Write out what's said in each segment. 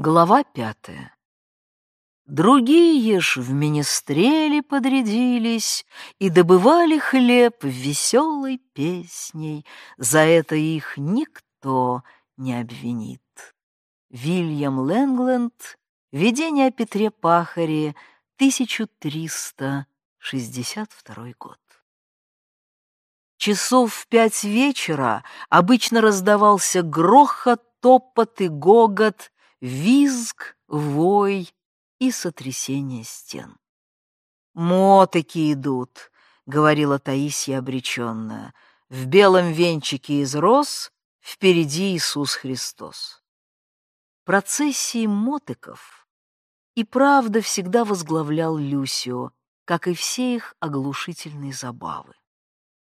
Глава пятая. Другие ж в министрели подрядились и добывали хлеб веселой песней, за это их никто не обвинит. Вильям Лэнгленд, Видение о Петре Пахаре, 1362 год. Часов в пять вечера обычно раздавался грохот, топот и гогот, визг, вой и сотрясение стен. «Мотыки идут», — говорила Таисия обреченная, — «в белом венчике из роз впереди Иисус Христос». Процессии мотыков и правда всегда возглавлял Люсио, как и все их оглушительные забавы.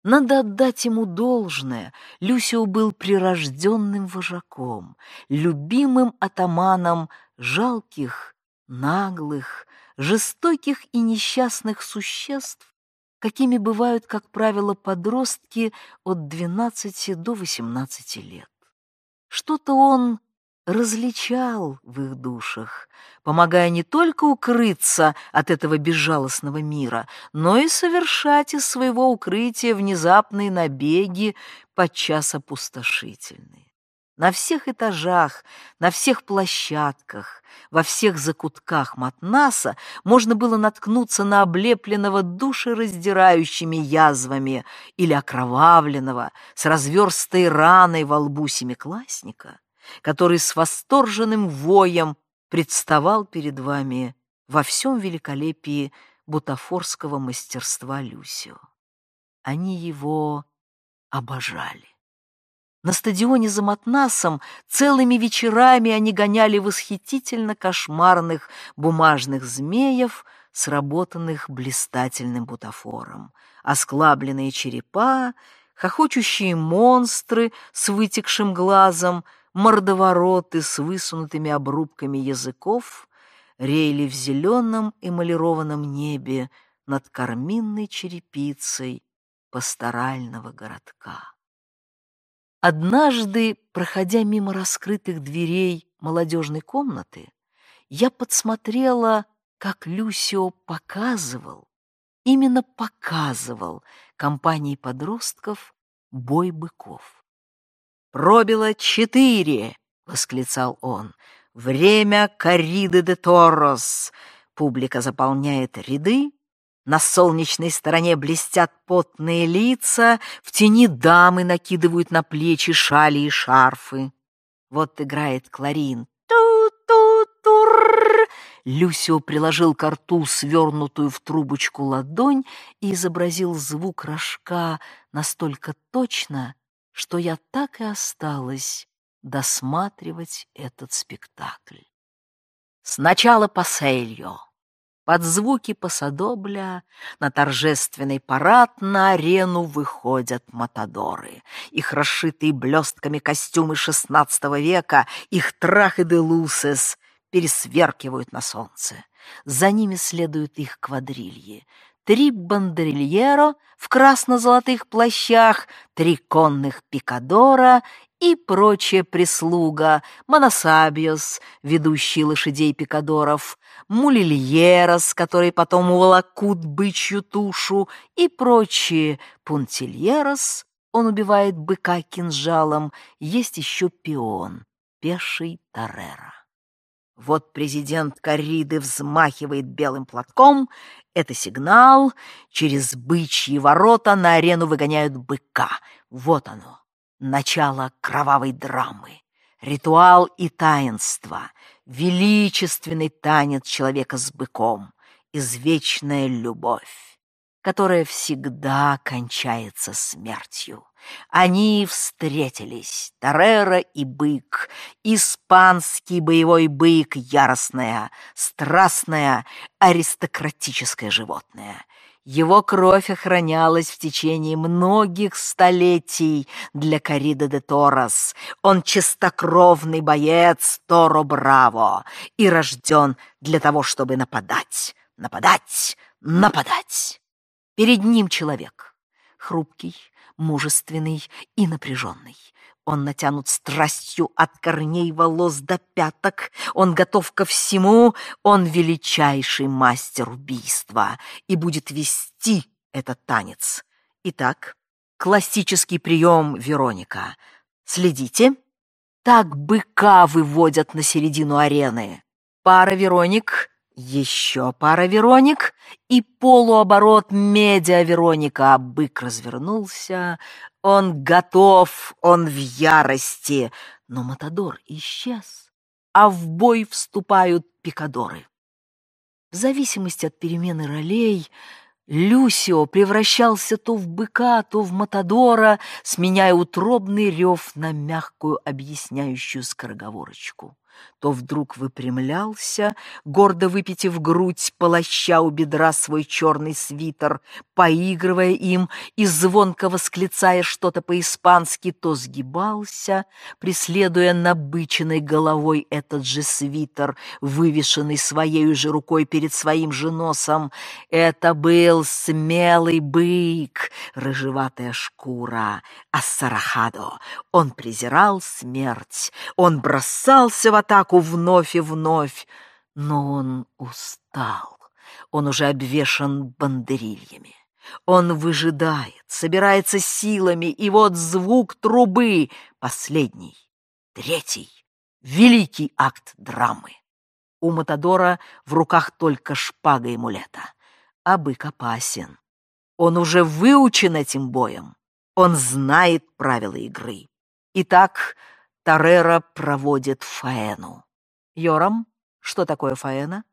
Надо отдать ему должное. Люсио был прирожденным вожаком, любимым атаманом жалких, наглых, жестоких и несчастных существ, какими бывают, как правило, подростки от 12 до 18 лет. Что-то он различал в их душах, помогая не только укрыться от этого безжалостного мира, но и совершать из своего укрытия внезапные набеги, подчас опустошительные. На всех этажах, на всех площадках, во всех закутках Матнаса можно было наткнуться на облепленного душераздирающими язвами или окровавленного с разверстой раной во лбу семиклассника, который с восторженным воем представал перед вами во всем великолепии бутафорского мастерства Люсио. Они его обожали. На стадионе за Матнасом целыми вечерами они гоняли восхитительно кошмарных бумажных змеев, сработанных блистательным бутафором, осклабленные черепа, хохочущие монстры с вытекшим глазом, мордовороты с высунутыми обрубками языков реяли в зеленом эмалированном небе над карминной черепицей пасторального городка. Однажды, проходя мимо раскрытых дверей молодежной комнаты, я подсмотрела, как Люсио показывал, именно показывал компании подростков бой быков. «Пробило четыре!» — восклицал он. «Время корриды де Торрос!» Публика заполняет ряды, на солнечной стороне блестят потные лица, в тени дамы накидывают на плечи шали и шарфы. Вот играет кларин. Ту-ту-тур! Люсио приложил к рту свернутую в трубочку ладонь и изобразил звук рожка настолько точно, что я так и осталась досматривать этот спектакль. Сначала Пассельо. Под звуки посадобля на торжественный парад на арену выходят матадоры. Их расшитые блестками костюмы XVI века, их трах и делусес пересверкивают на солнце. За ними следуют их квадрильи. Три бандерильеро в красно-золотых плащах, три конных пикадора и прочая прислуга, моносабиос, ведущий лошадей пикадоров, мулильерос, которые потом уволокут бычью тушу, и прочие. Пунтильерос, он убивает быка кинжалом, есть еще пион, пеший Тарера. Вот президент Корриды взмахивает белым платком, это сигнал, через бычьи ворота на арену выгоняют быка. Вот оно, начало кровавой драмы, ритуал и таинство, величественный танец человека с быком, извечная любовь, которая всегда кончается смертью. Они встретились, Тарера и бык, испанский боевой бык, яростное, страстное, аристократическое животное. Его кровь охранялась в течение многих столетий для Корида де Торос. Он чистокровный боец Торо Браво и рожден для того, чтобы нападать, нападать, нападать. Перед ним человек, хрупкий, мужественный и напряженный. Он натянут страстью от корней волос до пяток, он готов ко всему, он величайший мастер убийства и будет вести этот танец. Итак, классический прием Вероника. Следите. Так быка выводят на середину арены. Пара Вероник, еще пара Вероник и полуоборот медиа Вероника. Бык развернулся, он готов, он в ярости. Но Матадор исчез, а в бой вступают пикадоры. В зависимости от перемены ролей Люсио превращался то в быка, то в матадора, сменяя утробный рев на мягкую объясняющую скороговорочку то вдруг выпрямлялся, гордо выпитив грудь, полоща у бедра свой черный свитер, поигрывая им и звонко восклицая что-то по-испански, то сгибался, преследуя набыченной головой этот же свитер, вывешенный своей же рукой перед своим же носом. Это был смелый бык, рыжеватая шкура, Ассарахадо. Он презирал смерть, он бросался в атаку вновь и вновь, но он устал. Он уже обвешан бандерильями. Он выжидает, собирается силами, и вот звук трубы, последний, третий, великий акт драмы. У Матадора в руках только шпага и мулета, а бык опасен. Он уже выучен этим боем, он знает правила игры. Итак, Тарера проводит фаэну. Йорам, что такое фаэна?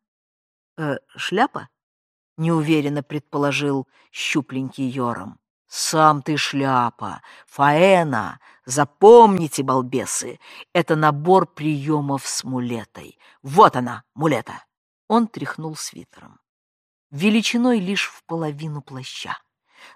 Э, шляпа? Неуверенно предположил щупленький Йорам. Сам ты шляпа. Фаэна. Запомните, балбесы, это набор приемов с мулетой. Вот она, мулета. Он тряхнул свитером. Величиной лишь в половину плаща.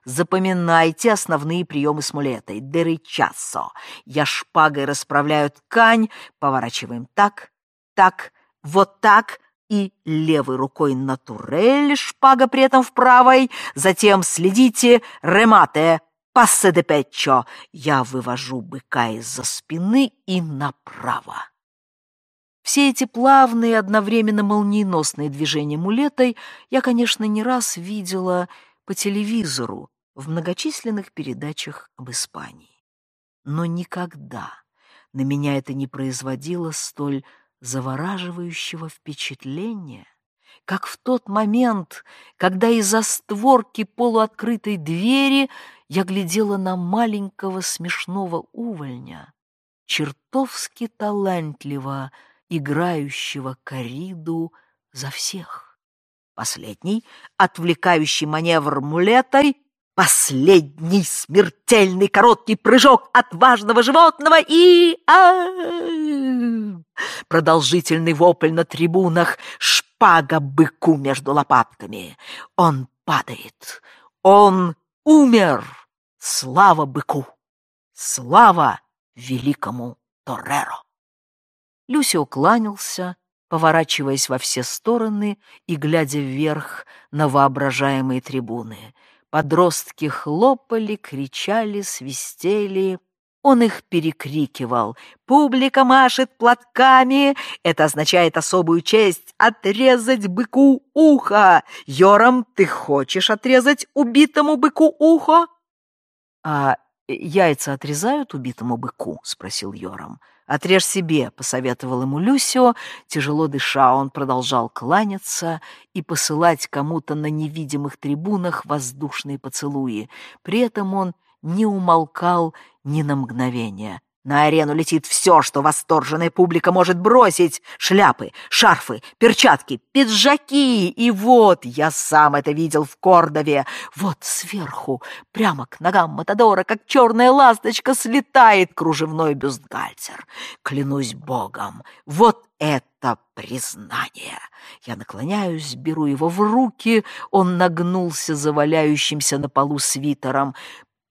Запоминайте основные приемы с мулетой. Дерычасо. Я шпагой расправляю ткань, поворачиваем так, так, вот так и левой рукой на турель, шпага при этом в правой. Затем следите, ремате, пассе де печчо. Я вывожу быка из-за спины и направо. Все эти плавные, одновременно молниеносные движения мулетой я, конечно, не раз видела по телевизору в многочисленных передачах об Испании. Но никогда на меня это не производило столь завораживающего впечатления, как в тот момент, когда из-за створки полуоткрытой двери я глядела на маленького смешного увольня, чертовски талантливо играющего кориду за всех. Последний, отвлекающий маневр мулетой, последний смертельный короткий прыжок отважного животного и... А Продолжительный вопль на трибунах, шпага быку между лопатками. Он падает. Он умер. Слава быку! Слава великому Тореро! Люсио кланялся, поворачиваясь во все стороны и глядя вверх на воображаемые трибуны. Подростки хлопали, кричали, свистели. Он их перекрикивал. «Публика машет платками! Это означает особую честь — отрезать быку ухо! Йорам, ты хочешь отрезать убитому быку ухо?» «А яйца отрезают убитому быку?» — спросил Йорам. «Отрежь себе», — посоветовал ему Люсио. Тяжело дыша, он продолжал кланяться и посылать кому-то на невидимых трибунах воздушные поцелуи. При этом он не умолкал ни на мгновение. На арену летит все, что восторженная публика может бросить. Шляпы, шарфы, перчатки, пиджаки. И вот, я сам это видел в Кордове. Вот сверху, прямо к ногам Матадора, как черная ласточка, слетает кружевной бюстгальтер. Клянусь богом, вот это признание. Я наклоняюсь, беру его в руки, он нагнулся за валяющимся на полу свитером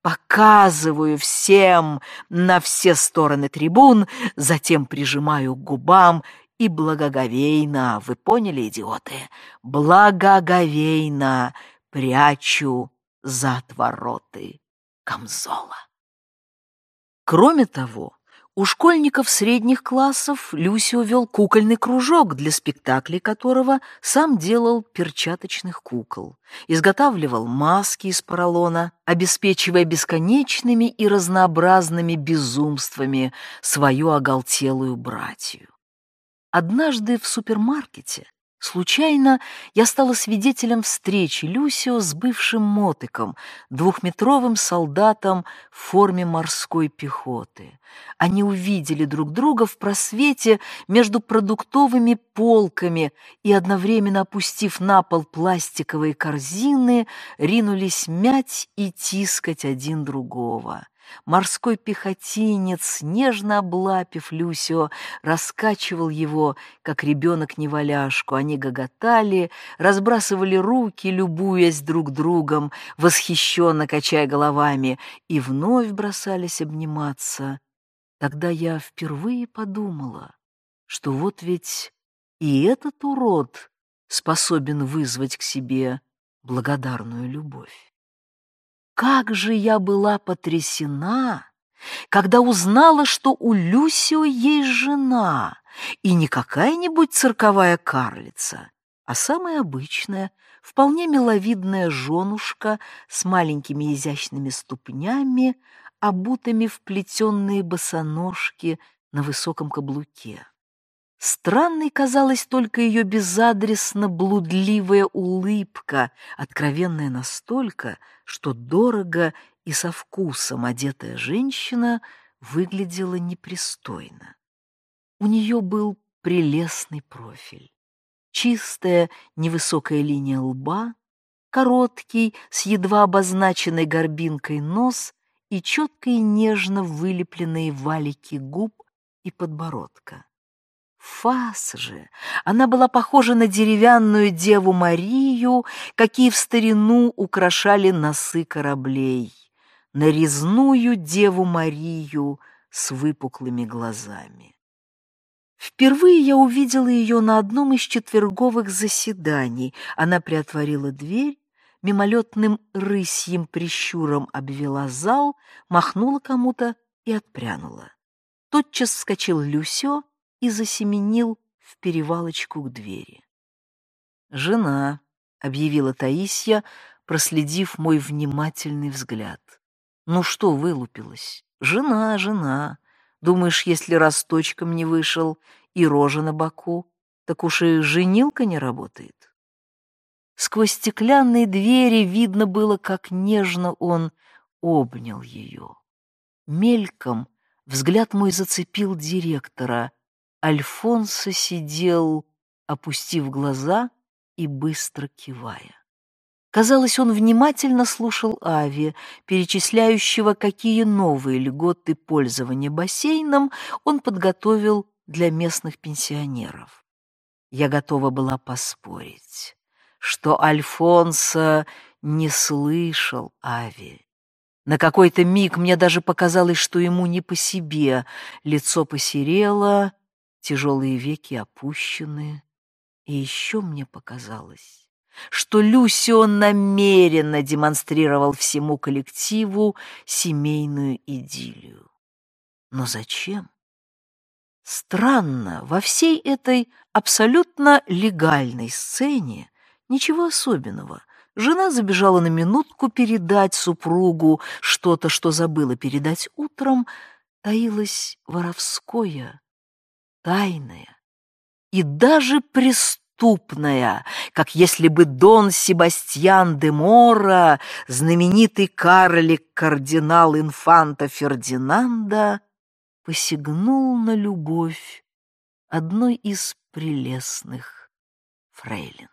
показываю всем на все стороны трибун, затем прижимаю к губам и благоговейно, вы поняли, идиоты, благоговейно прячу за отвороты камзола. Кроме того, у школьников средних классов Люсио вел кукольный кружок, для спектаклей которого сам делал перчаточных кукол, изготавливал маски из поролона, обеспечивая бесконечными и разнообразными безумствами свою оголтелую братью. Однажды в супермаркете Случайно я стала свидетелем встречи Люсио с бывшим мотыком, двухметровым солдатом в форме морской пехоты. Они увидели друг друга в просвете между продуктовыми полками и, одновременно опустив на пол пластиковые корзины, ринулись мять и тискать один другого. Морской пехотинец, нежно облапив Люсио, раскачивал его, как ребенок-неваляшку. Они гоготали, разбрасывали руки, любуясь друг другом, восхищенно качая головами, и вновь бросались обниматься. Тогда я впервые подумала, что вот ведь и этот урод способен вызвать к себе благодарную любовь. Как же я была потрясена, когда узнала, что у Люсио есть жена, и не какая-нибудь цирковая карлица, а самая обычная, вполне миловидная женушка с маленькими изящными ступнями, обутыми в плетенные босоножки на высоком каблуке. Странной казалась только ее безадресно-блудливая улыбка, откровенная настолько, что дорого и со вкусом одетая женщина выглядела непристойно. У нее был прелестный профиль, чистая невысокая линия лба, короткий, с едва обозначенной горбинкой нос и четко и нежно вылепленные валики губ и подбородка. Фас же, она была похожа на деревянную Деву Марию, какие в старину украшали носы кораблей, на резную Деву Марию с выпуклыми глазами. Впервые я увидела ее на одном из четверговых заседаний. Она приотворила дверь, мимолетным рысьим прищуром обвела зал, махнула кому-то и отпрянула. Тотчас вскочил Люсё, и засеменил в перевалочку к двери. «Жена», — объявила Таисия, проследив мой внимательный взгляд. «Ну что вылупилась? Жена, жена. Думаешь, если росточком не вышел и рожа на боку, так уж и женилка не работает?» Сквозь стеклянные двери видно было, как нежно он обнял ее. Мельком взгляд мой зацепил директора, Альфонсо сидел, опустив глаза и быстро кивая. Казалось, он внимательно слушал Ави, перечисляющего, какие новые льготы пользования бассейном он подготовил для местных пенсионеров. Я готова была поспорить, что Альфонсо не слышал Ави. На какой-то миг мне даже показалось, что ему не по себе, лицо посерело, тяжелые веки опущены, и еще мне показалось, что Люсио намеренно демонстрировал всему коллективу семейную идиллию. Но зачем? Странно, во всей этой абсолютно легальной сцене ничего особенного. Жена забежала на минутку передать супругу что-то, что забыла передать утром, таилось воровское, тайная и даже преступная, как если бы Дон Себастьян де Мора, знаменитый карлик-кардинал инфанта Фердинанда, посягнул на любовь одной из прелестных фрейлин.